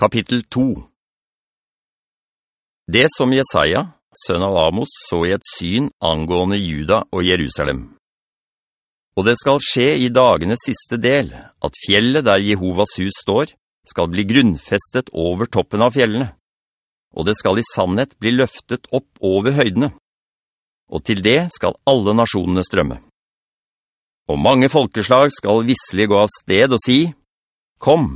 Kapittel 2 Det som Jesaja, sønn av Amos, så i et syn angående Juda og Jerusalem. Og det skal skje i dagenes siste del, at fjellet der Jehovas hus står, skal bli grunnfestet over toppen av fjellene, og det skal i sannhet bli løftet opp over høydene. Og til det skal alle nasjonene strømme. Og mange folkeslag skal visselig gå av sted og si, «Kom,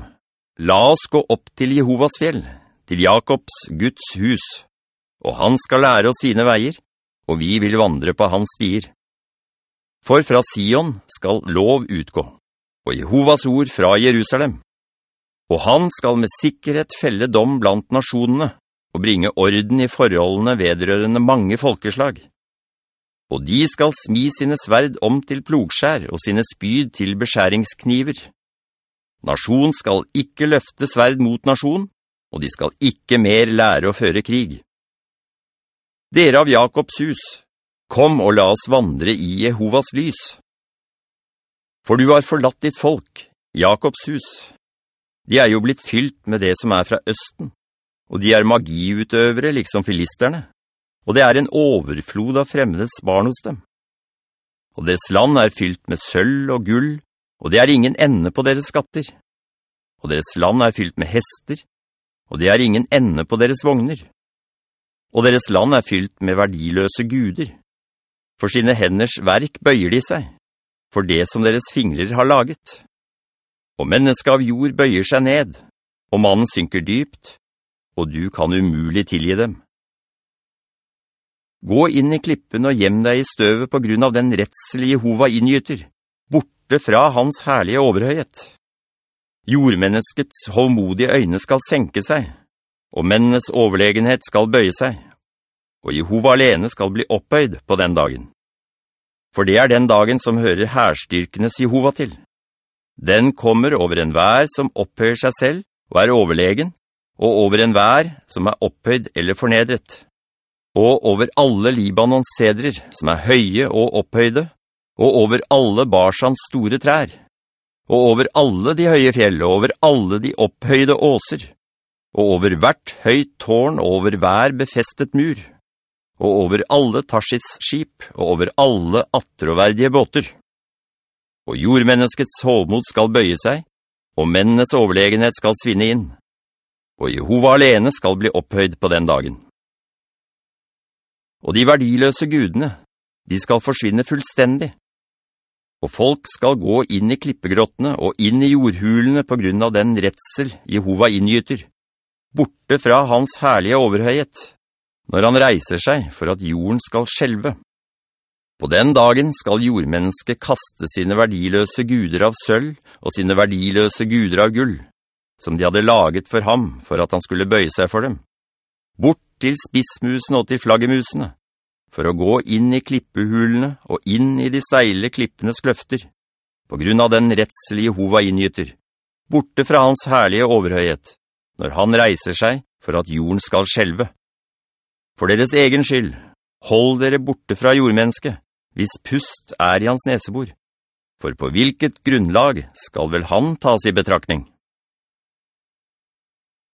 la oss gå opp til Jehovas fjell, til Jakobs Guds hus, og han skal lære oss sine veier, og vi vil vandre på hans stier. For fra Sion skal lov utgå, og Jehovas ord fra Jerusalem. Og han skal med sikkerhet felle dom blant nasjonene, og bringe orden i forholdene vedrørende mange folkeslag. Og de skal smi sine sverd om til plogskjær og sine spyd til beskjæringskniver. Nasjon skal ikke løfte sverd mot nasjon, og de skal ikke mer lære å føre krig. Dere av Jakobs hus, kom og la oss vandre i Jehovas lys. For du har forlatt ditt folk, Jakobs hus. De er jo blitt fylt med det som er fra Østen, og de er magiutøvere liksom filisterne, og det er en overflod av fremmedes barn hos dem. Og dess land er fylt med sølv og gull, og det er ingen ende på deres skatter. Og deres land er fylt med hester, og det er ingen ende på deres vogner. Og deres land er fylt med verdiløse guder. For sine henders verk bøyer de seg, for det som deres fingrer har laget. Og mennesket av jord bøyer seg ned, og mannen synker dypt, og du kan umulig tilgi dem. Gå inn i klippen og gjem deg i støvet på grunn av den rettsel Jehova inngyter, borte fra hans herlige overhøyhet. Jordmenneskets hovmodige øyne skal senke seg, og mennenes overlegenhet skal bøye seg, og Jehova alene skal bli opphøyd på den dagen. For det er den dagen som hører herstyrkenes Jehova til. Den kommer over en vær som opphøyer seg selv og er overlegen, og over en vær som er opphøyd eller fornedret, og over alle Libanons sedrer som er høye og opphøyde, og over alle Barsans store trær, og over alle de høye fjell, og over alle de opphøyde åser, og over hvert høyt tårn, og over hver befestet mur, og over alle Tarsits skip, og over alle attroverdige båter. Og jordmenneskets hovmod skal bøye seg, og mennenes overlegenhet skal svinne inn, og Jehova alene skal bli opphøyd på den dagen. Og de verdiløse gudene, de skal forsvinne fullstendig, og folk skal gå inn i klippegrottene og inn i jordhulene på grunn av den retsel Jehova inngyter, borte fra hans herlige overhøyhet, når han reiser seg for at jorden skal skjelve. På den dagen skal jordmennesket kaste sine verdiløse guder av sølv og sine verdiløse guder av gull, som de hadde laget for ham for at han skulle bøye seg for dem, bort til spissmusene og til flaggemusene, for å gå inn i klippehulene og inn i de steile klippenes kløfter, på grunn av den rettslige Jehova innyter, borte fra hans herlige overhøyhet, når han reiser seg for at jorden skal skjelve. For deres egen skyld, hold dere borte fra jordmennesket, hvis pust er i hans nesebor, for på hvilket grunnlag skal vel han tas i betraktning?